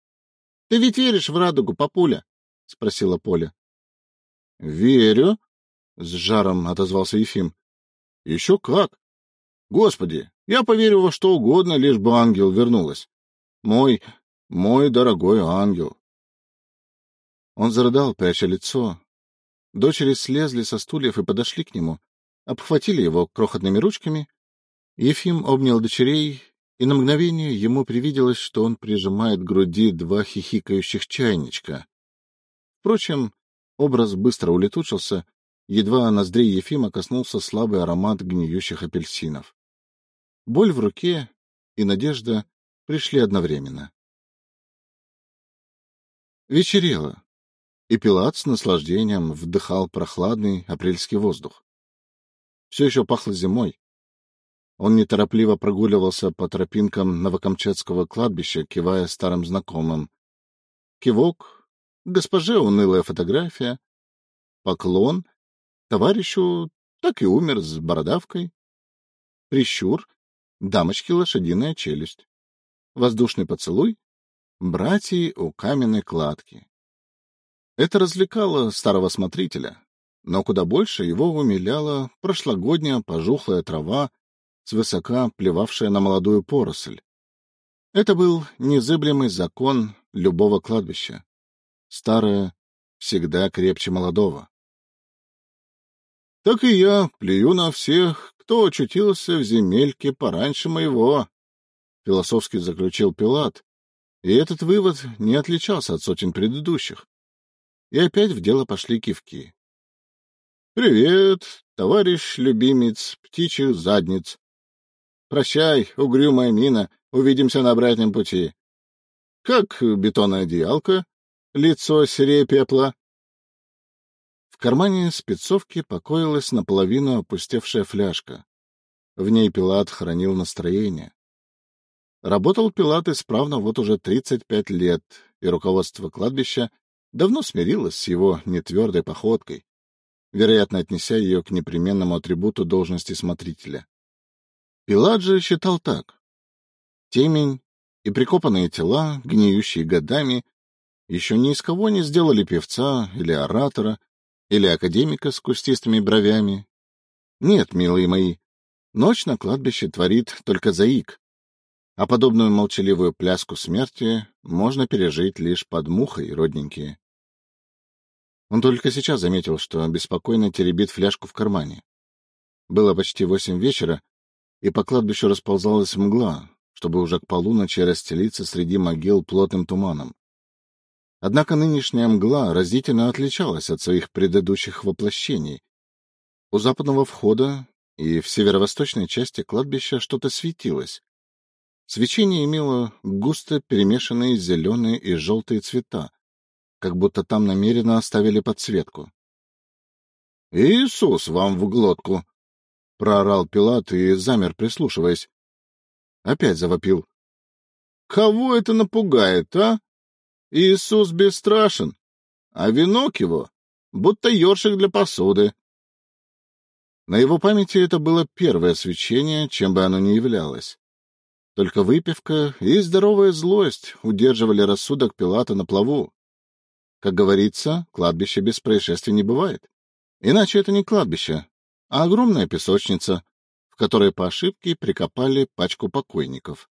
— Ты ведь веришь в радугу, папуля? — спросила Поля. — Верю, — с жаром отозвался Ефим. — Еще как! Господи, я поверю во что угодно, лишь бы ангел вернулась. Мой, мой дорогой ангел. Он зарыдал, пряча лицо. Дочери слезли со стульев и подошли к нему, обхватили его крохотными ручками. Ефим обнял дочерей, и на мгновение ему привиделось, что он прижимает к груди два хихикающих чайничка. Впрочем, образ быстро улетучился, Едва ноздрей Ефима коснулся слабый аромат гниющих апельсинов. Боль в руке и надежда пришли одновременно. Вечерело, и Пилат с наслаждением вдыхал прохладный апрельский воздух. Все еще пахло зимой. Он неторопливо прогуливался по тропинкам Новокамчатского кладбища, кивая старым знакомым. Кивок, госпоже унылая фотография, поклон, товарищу так и умер с бородавкой, прищур, дамочке лошадиная челюсть, воздушный поцелуй, братья у каменной кладки. Это развлекало старого смотрителя, но куда больше его умиляла прошлогодняя пожухлая трава, свысока плевавшая на молодую поросль. Это был незыблемый закон любого кладбища. Старое всегда крепче молодого. Так и я плюю на всех, кто очутился в земельке пораньше моего, — философски заключил Пилат, и этот вывод не отличался от сотен предыдущих. И опять в дело пошли кивки. — Привет, товарищ любимец птичьих задниц. Прощай, угрюмая мина, увидимся на обратном пути. Как бетонная одеялка, лицо серее пепла. В кармане спецовки покоилась наполовину опустевшая фляжка. В ней Пилат хранил настроение. Работал Пилат исправно вот уже 35 лет, и руководство кладбища давно смирилось с его нетвердой походкой вероятно, отнеся ее к непременному атрибуту должности смотрителя. Пилат же считал так. Темень и прикопанные тела, гниющие годами, еще ни из кого не сделали певца или оратора, или академика с кустистыми бровями. Нет, милые мои, ночь на кладбище творит только заик, а подобную молчаливую пляску смерти можно пережить лишь под мухой, родненькие. Он только сейчас заметил, что беспокойно теребит фляжку в кармане. Было почти восемь вечера, и по кладбищу расползалась мгла, чтобы уже к полуночи расстелиться среди могил плотным туманом. Однако нынешняя мгла разительно отличалась от своих предыдущих воплощений. У западного входа и в северо-восточной части кладбища что-то светилось. Свечение имело густо перемешанные зеленые и желтые цвета, как будто там намеренно оставили подсветку. — Иисус вам в глотку! — проорал Пилат и замер, прислушиваясь. Опять завопил. — Кого это напугает, а? Иисус бесстрашен, а венок его будто ёршик для посуды. На его памяти это было первое свечение, чем бы оно ни являлось. Только выпивка и здоровая злость удерживали рассудок Пилата на плаву. Как говорится, кладбище без происшествий не бывает. Иначе это не кладбище, а огромная песочница, в которой по ошибке прикопали пачку покойников.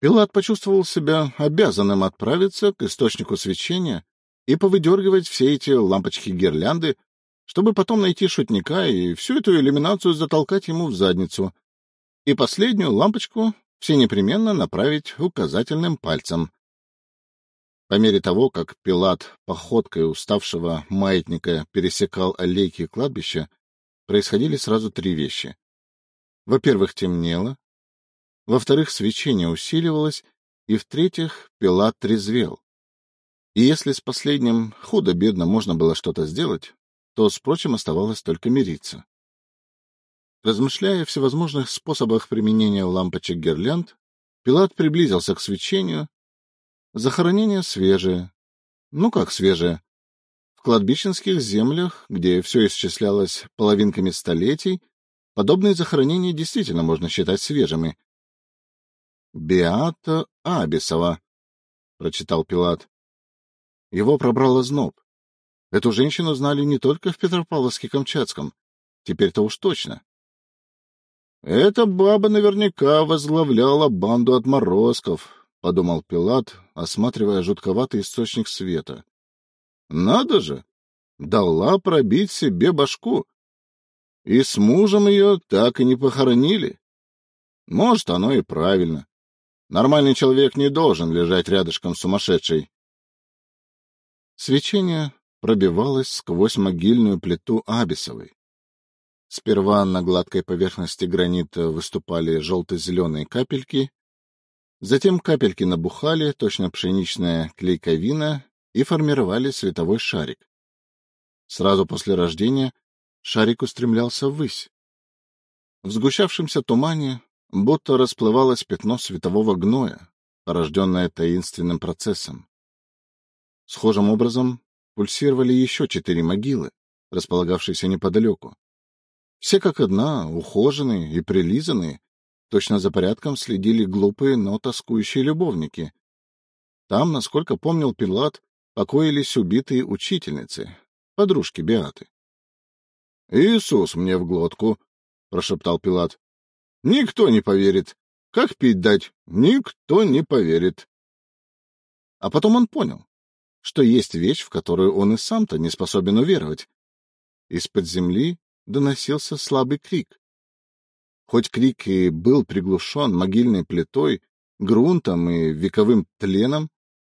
Пилат почувствовал себя обязанным отправиться к источнику свечения и повыдергивать все эти лампочки-гирлянды, чтобы потом найти шутника и всю эту иллюминацию затолкать ему в задницу, и последнюю лампочку все непременно направить указательным пальцем. По мере того, как Пилат походкой уставшего маятника пересекал аллейки кладбища, происходили сразу три вещи. Во-первых, темнело. Во-вторых, свечение усиливалось. И, в-третьих, Пилат трезвел. И если с последним худо-бедно можно было что-то сделать, то с прочим оставалось только мириться. Размышляя о всевозможных способах применения лампочек гирлянд, Пилат приблизился к свечению Захоронение свежее. Ну как свежее? В кладбищенских землях, где все исчислялось половинками столетий, подобные захоронения действительно можно считать свежими. «Беата Абисова», — прочитал Пилат. Его пробрало зноб. Эту женщину знали не только в Петропавловске-Камчатском, теперь-то уж точно. Эта баба наверняка возглавляла банду отморозков, — подумал Пилат, осматривая жутковатый источник света. — Надо же! Дала пробить себе башку. И с мужем ее так и не похоронили. Может, оно и правильно. Нормальный человек не должен лежать рядышком сумасшедшей. Свечение пробивалось сквозь могильную плиту Абисовой. Сперва на гладкой поверхности гранита выступали желто-зеленые капельки, Затем капельки набухали, точно пшеничная клейковина, и формировали световой шарик. Сразу после рождения шарик устремлялся ввысь. В сгущавшемся тумане будто расплывалось пятно светового гноя, порожденное таинственным процессом. Схожим образом пульсировали еще четыре могилы, располагавшиеся неподалеку. Все как одна, ухоженные и прилизанные, точно за порядком следили глупые, но тоскующие любовники. Там, насколько помнил Пилат, покоились убитые учительницы, подружки Беаты. — Иисус мне в глотку, — прошептал Пилат. — Никто не поверит. Как пить дать? Никто не поверит. А потом он понял, что есть вещь, в которую он и сам-то не способен уверовать. Из-под земли доносился слабый крик. Хоть крик и был приглушен могильной плитой, грунтом и вековым тленом,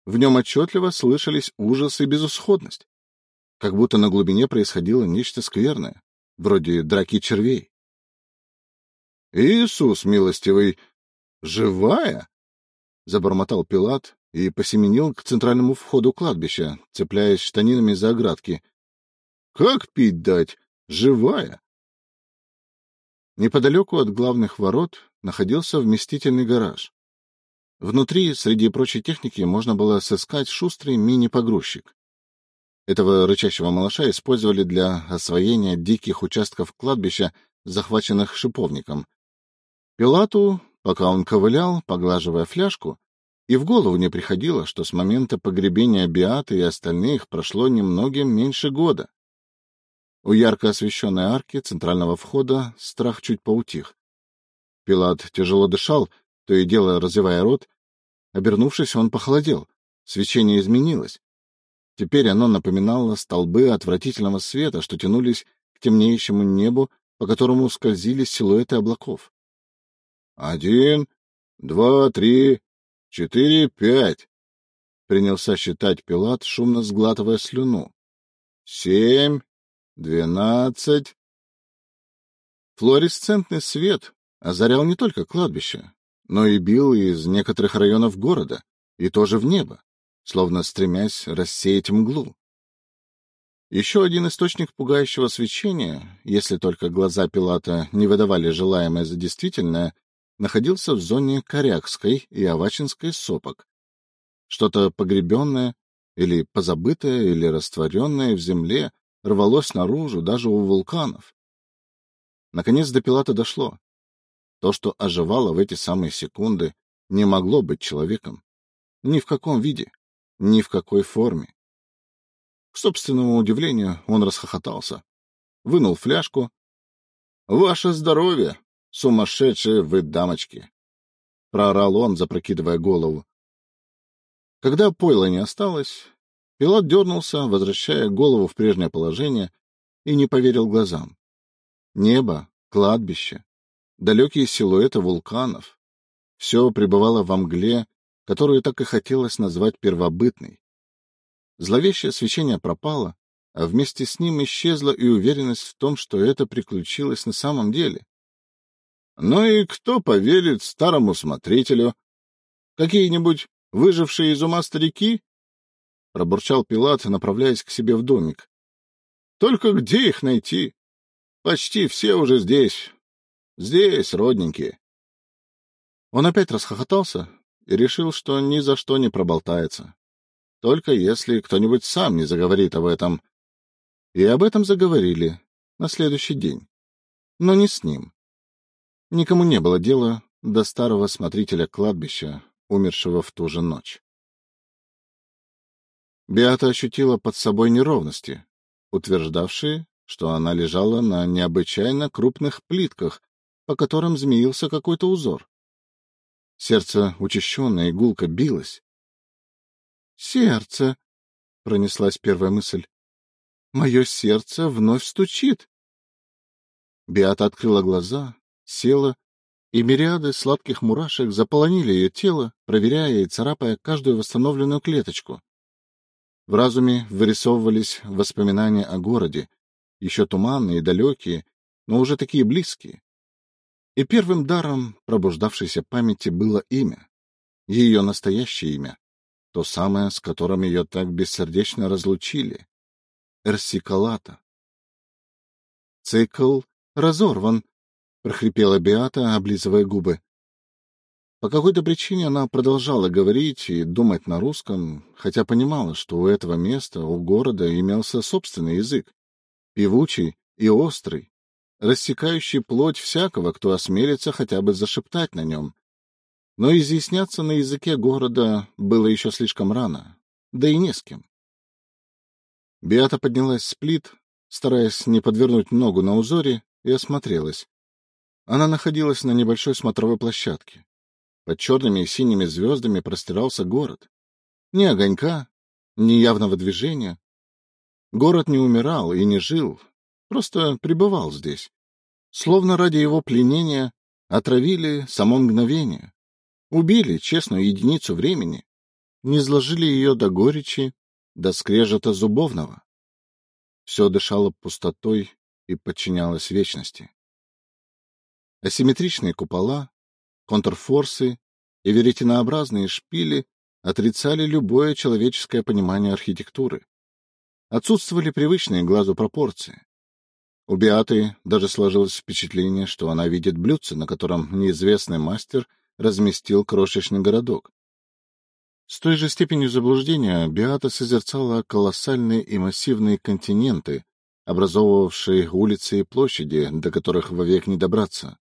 в нем отчетливо слышались ужас и безысходность. Как будто на глубине происходило нечто скверное, вроде драки червей. — Иисус милостивый, живая? — забормотал Пилат и посеменил к центральному входу кладбища, цепляясь штанинами за оградки. — Как пить дать? Живая? Неподалеку от главных ворот находился вместительный гараж. Внутри, среди прочей техники, можно было сыскать шустрый мини-погрузчик. Этого рычащего малыша использовали для освоения диких участков кладбища, захваченных шиповником. Пилату, пока он ковылял, поглаживая фляжку, и в голову не приходило, что с момента погребения Биаты и остальных прошло немногим меньше года. У ярко освещенной арки центрального входа страх чуть поутих. Пилат тяжело дышал, то и дело разевая рот. Обернувшись, он похолодел. Свечение изменилось. Теперь оно напоминало столбы отвратительного света, что тянулись к темнеющему небу, по которому скользили силуэты облаков. — Один, два, три, четыре, пять. Принялся считать Пилат, шумно сглатывая слюну. — Семь, Двенадцать. Флуоресцентный свет озарял не только кладбище, но и бил из некоторых районов города, и тоже в небо, словно стремясь рассеять мглу. Еще один источник пугающего свечения, если только глаза Пилата не выдавали желаемое за действительное, находился в зоне Корякской и Авачинской сопок. Что-то погребенное или позабытое или растворенное в земле рвалось наружу даже у вулканов. Наконец до Пилата дошло. То, что оживало в эти самые секунды, не могло быть человеком. Ни в каком виде, ни в какой форме. К собственному удивлению он расхохотался. Вынул фляжку. — Ваше здоровье, сумасшедшие вы дамочки! — проорал он, запрокидывая голову. Когда пойла не осталось, Пилот дернулся, возвращая голову в прежнее положение, и не поверил глазам. Небо, кладбище, далекие силуэты вулканов — все пребывало во мгле, которую так и хотелось назвать первобытной. Зловещее свечение пропало, а вместе с ним исчезла и уверенность в том, что это приключилось на самом деле. Ну и кто поверит старому смотрителю? Какие-нибудь выжившие из ума старики? — пробурчал Пилат, направляясь к себе в домик. — Только где их найти? Почти все уже здесь. Здесь, родненькие. Он опять расхохотался и решил, что ни за что не проболтается. Только если кто-нибудь сам не заговорит об этом. И об этом заговорили на следующий день. Но не с ним. Никому не было дела до старого смотрителя кладбища, умершего в ту же ночь. Беата ощутила под собой неровности, утверждавшие, что она лежала на необычайно крупных плитках, по которым змеился какой-то узор. Сердце учащенно и гулко билось. «Сердце!» — пронеслась первая мысль. «Мое сердце вновь стучит!» Беата открыла глаза, села, и мириады сладких мурашек заполонили ее тело, проверяя и царапая каждую восстановленную клеточку. В разуме вырисовывались воспоминания о городе, еще туманные далекие, но уже такие близкие. И первым даром пробуждавшейся памяти было имя, ее настоящее имя, то самое, с которым ее так бессердечно разлучили — Эрсикалата. «Цикл разорван», — прохрипела Беата, облизывая губы. По какой-то причине она продолжала говорить и думать на русском, хотя понимала, что у этого места, у города имелся собственный язык, певучий и острый, рассекающий плоть всякого, кто осмелится хотя бы зашептать на нем. Но изъясняться на языке города было еще слишком рано, да и не с кем. Биата поднялась с плит, стараясь не подвернуть ногу на узоре, и осмотрелась. Она находилась на небольшой смотровой площадке. Под черными и синими звездами простирался город. Ни огонька, ни явного движения. Город не умирал и не жил, просто пребывал здесь. Словно ради его пленения отравили само мгновение. Убили честную единицу времени, не изложили ее до горечи, до скрежета зубовного. Все дышало пустотой и подчинялось вечности. Асимметричные купола, контрфорсы и веретенообразные шпили отрицали любое человеческое понимание архитектуры. Отсутствовали привычные глазу пропорции. У Биаты даже сложилось впечатление, что она видит блюдце, на котором неизвестный мастер разместил крошечный городок. С той же степенью заблуждения Биата созерцала колоссальные и массивные континенты, образовывавшие улицы и площади, до которых вовек не добраться.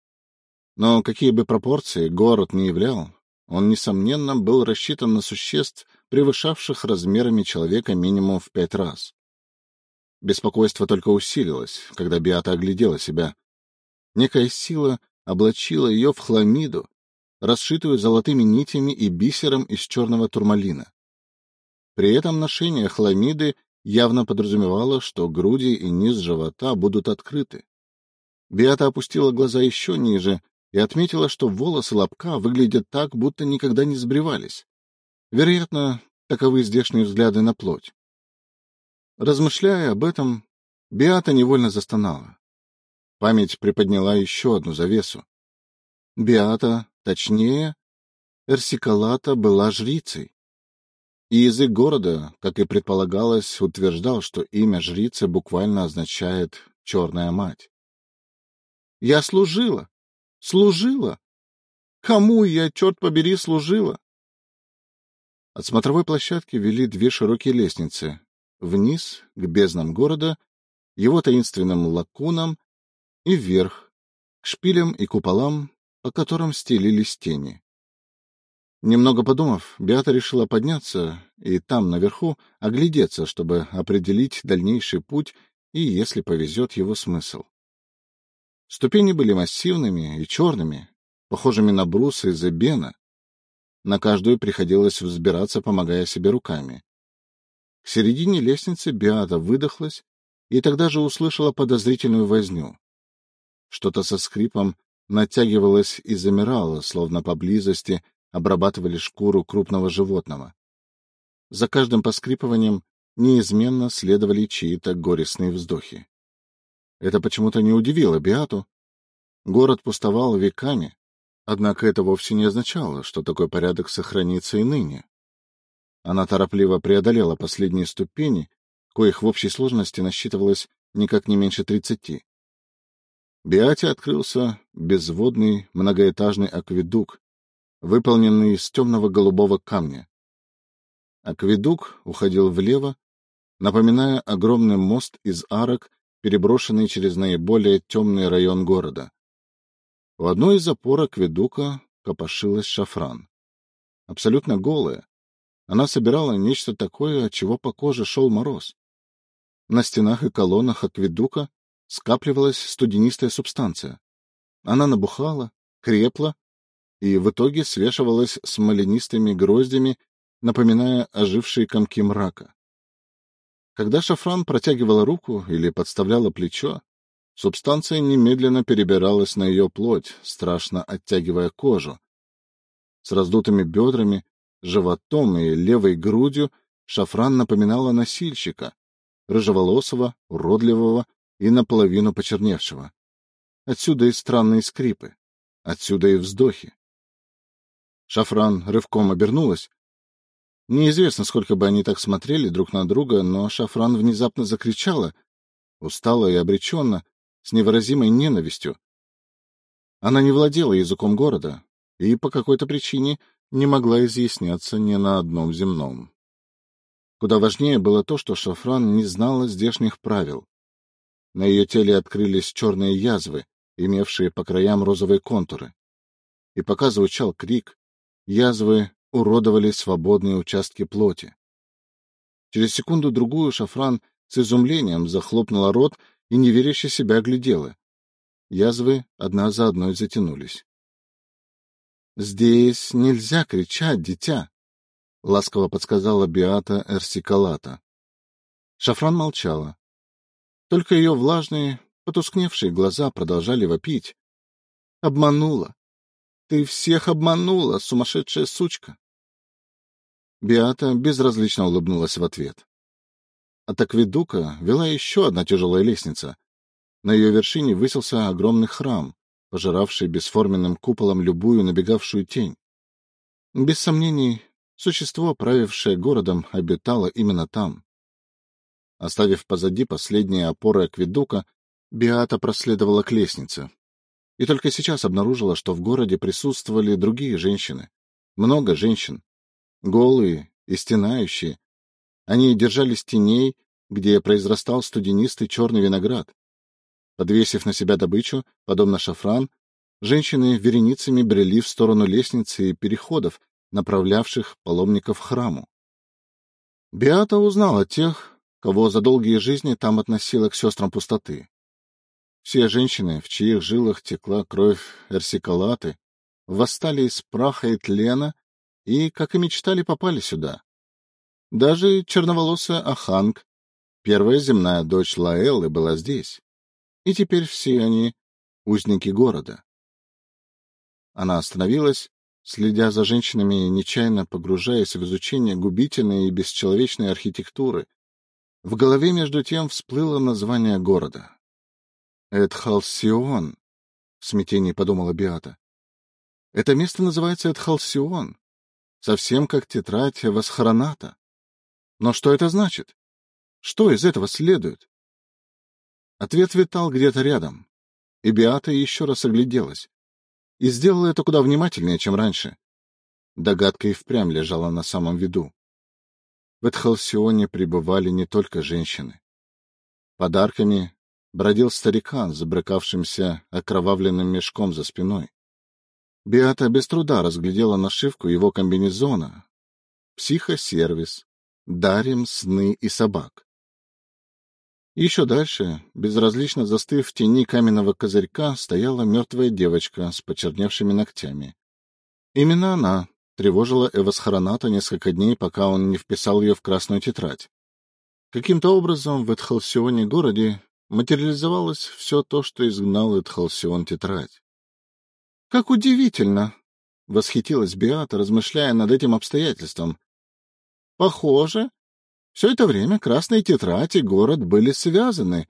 Но какие бы пропорции город не являл, он, несомненно, был рассчитан на существ, превышавших размерами человека минимум в пять раз. Беспокойство только усилилось, когда Биата оглядела себя. Некая сила облачила ее в хламиду, расшитую золотыми нитями и бисером из черного турмалина. При этом ношение хламиды явно подразумевало, что груди и низ живота будут открыты. Биата опустила глаза еще ниже и отметила, что волосы лобка выглядят так, будто никогда не сбривались. Вероятно, таковы здешние взгляды на плоть. Размышляя об этом, Биата невольно застонала. Память приподняла еще одну завесу. Биата, точнее, Эрсикалата была жрицей. И язык города, как и предполагалось, утверждал, что имя жрицы буквально означает «черная мать». «Я служила», Служила? Кому я, черт побери, служила? От смотровой площадки вели две широкие лестницы. Вниз, к безднам города, его таинственным лакунам, и вверх, к шпилям и куполам, по которым стелились тени. Немного подумав, Беата решила подняться и там, наверху, оглядеться, чтобы определить дальнейший путь и, если повезет, его смысл. Ступени были массивными и черными, похожими на брусы из эбена. На каждую приходилось взбираться, помогая себе руками. К середине лестницы Биата выдохлась и тогда же услышала подозрительную возню. Что-то со скрипом натягивалось и замирало, словно поблизости обрабатывали шкуру крупного животного. За каждым поскрипыванием неизменно следовали чьи-то горестные вздохи. Это почему-то не удивило Биату. Город пустовал веками, однако это вовсе не означало, что такой порядок сохранится и ныне. Она торопливо преодолела последние ступени, коих в общей сложности насчитывалось никак не меньше тридцати. Биате открылся безводный многоэтажный акведук, выполненный из темного голубого камня. Акведук уходил влево, напоминая огромный мост из арок переброшенный через наиболее темный район города. У одной из опорок ведука копошилась шафран. Абсолютно голая. Она собирала нечто такое, от чего по коже шел мороз. На стенах и колоннах акведука скапливалась студенистая субстанция. Она набухала, крепла и в итоге свешивалась смоленистыми гроздями, напоминая ожившие комки мрака. Когда шафран протягивала руку или подставляла плечо, субстанция немедленно перебиралась на ее плоть, страшно оттягивая кожу. С раздутыми бедрами, животом и левой грудью шафран напоминала носильщика, рыжеволосого, уродливого и наполовину почерневшего. Отсюда и странные скрипы, отсюда и вздохи. Шафран рывком обернулась, Неизвестно, сколько бы они так смотрели друг на друга, но Шафран внезапно закричала, устало и обреченно, с невыразимой ненавистью. Она не владела языком города, и по какой-то причине не могла изъясняться ни на одном земном. Куда важнее было то, что Шафран не знала здешних правил. На ее теле открылись черные язвы, имевшие по краям розовые контуры. И пока звучал крик, язвы уродовали свободные участки плоти. Через секунду-другую Шафран с изумлением захлопнула рот и неверяще себя оглядела. Язвы одна за одной затянулись. — Здесь нельзя кричать, дитя, — ласково подсказала Биата Эрсикалата. Шафран молчала. Только ее влажные, потускневшие глаза продолжали вопить. — Обманула! Ты всех обманула, сумасшедшая сучка! Биата безразлично улыбнулась в ответ. От акведука вела еще одна тяжелая лестница. На ее вершине высился огромный храм, пожиравший бесформенным куполом любую набегавшую тень. Без сомнений, существо, правившее городом, обитало именно там. Оставив позади последние опоры акведука, Биата проследовала к лестнице. И только сейчас обнаружила, что в городе присутствовали другие женщины. Много женщин. Голые и стенающие, они держались теней, где произрастал студенистый черный виноград. Подвесив на себя добычу, подобно шафран, женщины вереницами брели в сторону лестницы и переходов, направлявших паломников к храму. Биата узнала тех, кого за долгие жизни там относила к сестрам пустоты. Все женщины, в чьих жилах текла кровь эрсикалаты, восстали из праха и тлена и, как и мечтали, попали сюда. Даже черноволосая Аханг, первая земная дочь Лаэллы, была здесь. И теперь все они — узники города. Она остановилась, следя за женщинами и нечаянно погружаясь в изучение губительной и бесчеловечной архитектуры. В голове, между тем, всплыло название города. «Эдхалсион», — в смятении подумала Биата. «Это место называется Эдхалсион, совсем как тетрадь Восхороната. Но что это значит? Что из этого следует? Ответ витал где-то рядом, и Биата еще раз огляделась. И сделала это куда внимательнее, чем раньше. Догадка и впрямь лежала на самом виду. В Эдхалсионе пребывали не только женщины. Подарками бродил старикан, забрыкавшимся окровавленным мешком за спиной. Биата без труда разглядела нашивку его комбинезона. Психосервис, дарим сны и собак. Еще дальше, безразлично застыв в тени каменного козырька, стояла мертвая девочка с почерневшими ногтями. Именно она тревожила Эвасхараната несколько дней, пока он не вписал ее в красную тетрадь. Каким-то образом в Эдхалсионе городе материализовалось все то, что изгнал Эдхалсион тетрадь. — Как удивительно! — восхитилась Биата, размышляя над этим обстоятельством. Похоже, все это время красная тетрадь и город были связаны.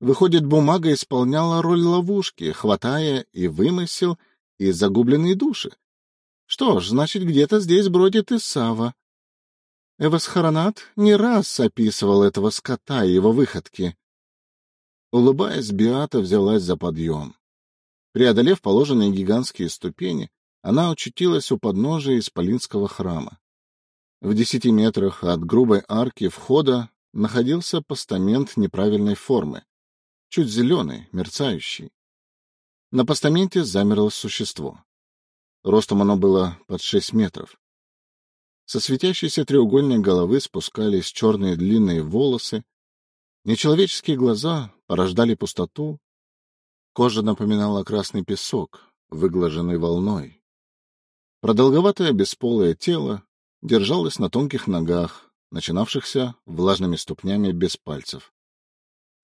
Выходит, бумага исполняла роль ловушки, хватая и вымысел, и загубленные души. Что ж, значит, где-то здесь бродит и Сава. Эвасхаранат не раз описывал этого скота и его выходки. Улыбаясь, Биата взялась за подъем. Преодолев положенные гигантские ступени, она очутилась у подножия Исполинского храма. В десяти метрах от грубой арки входа находился постамент неправильной формы, чуть зеленый, мерцающий. На постаменте замерло существо. Ростом оно было под шесть метров. Со светящейся треугольной головы спускались черные длинные волосы, нечеловеческие глаза порождали пустоту, кожа напоминала красный песок, выглаженный волной. Продолговатое бесполое тело держалась на тонких ногах, начинавшихся влажными ступнями без пальцев.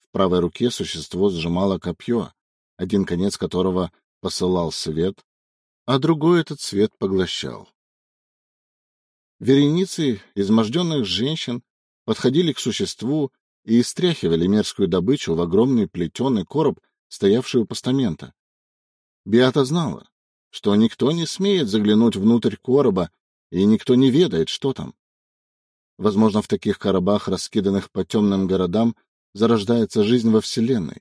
В правой руке существо сжимало копье, один конец которого посылал свет, а другой этот свет поглощал. Вереницы изможденных женщин подходили к существу и стряхивали мерзкую добычу в огромный плетеный короб, стоявший у постамента. Биата знала, что никто не смеет заглянуть внутрь короба и никто не ведает, что там. Возможно, в таких коробах, раскиданных по темным городам, зарождается жизнь во Вселенной.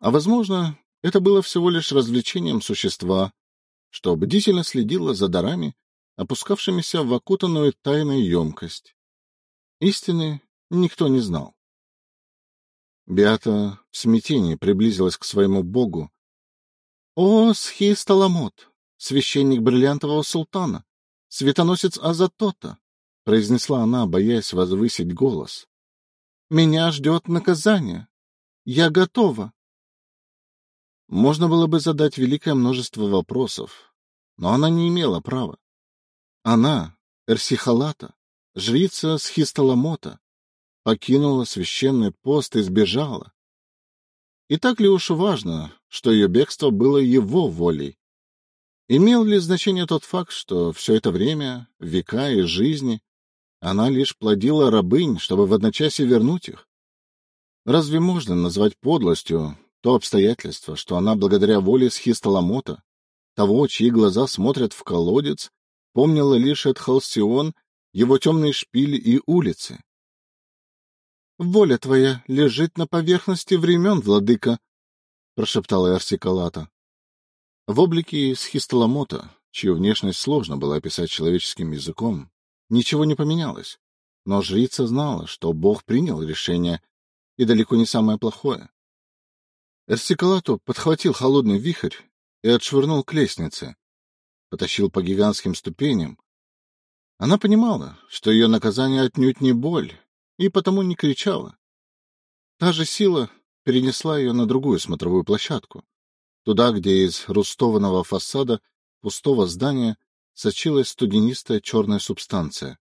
А возможно, это было всего лишь развлечением существа, что бдительно следила за дарами, опускавшимися в окутанную тайной емкость. Истины никто не знал. Беата в смятении приблизилась к своему богу. — О, Схисталамот, священник бриллиантового султана, светоносец Азатота! — произнесла она, боясь возвысить голос. — Меня ждет наказание. Я готова. Можно было бы задать великое множество вопросов, но она не имела права. Она, Эрсихалата, жрица Схисталамота, покинула священный пост и сбежала. И так ли уж важно, что ее бегство было его волей? Имел ли значение тот факт, что все это время, века и жизни, она лишь плодила рабынь, чтобы в одночасье вернуть их? Разве можно назвать подлостью то обстоятельство, что она благодаря воле Схисталамота, того, чьи глаза смотрят в колодец, помнила лишь Эдхалсион, его темные шпили и улицы? Воля твоя лежит на поверхности времен, владыка, — прошептала Арсикалата. В облике Схисталамота, чью внешность сложно было описать человеческим языком, ничего не поменялось, но жрица знала, что Бог принял решение, и далеко не самое плохое. Эрсикалату подхватил холодный вихрь и отшвырнул к лестнице, потащил по гигантским ступеням. Она понимала, что ее наказание отнюдь не боль, и потому не кричала. Та же сила перенесла ее на другую смотровую площадку, туда, где из рустованного фасада пустого здания сочилась студенистая черная субстанция.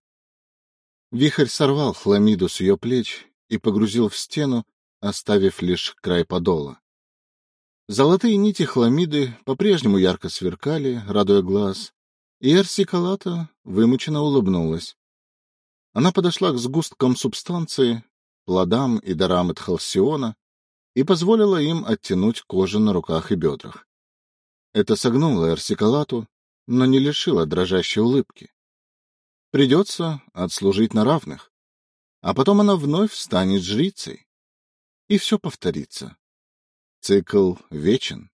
Вихрь сорвал хламиду с ее плеч и погрузил в стену, оставив лишь край подола. Золотые нити хламиды по-прежнему ярко сверкали, радуя глаз, и Эрсикалата вымученно улыбнулась. Она подошла к сгусткам субстанции, плодам и дарам Эдхалсиона и позволила им оттянуть кожу на руках и бедрах. Это согнуло Эрсикалату, но не лишило дрожащей улыбки. Придется отслужить на равных, а потом она вновь станет жрицей. И все повторится. Цикл вечен.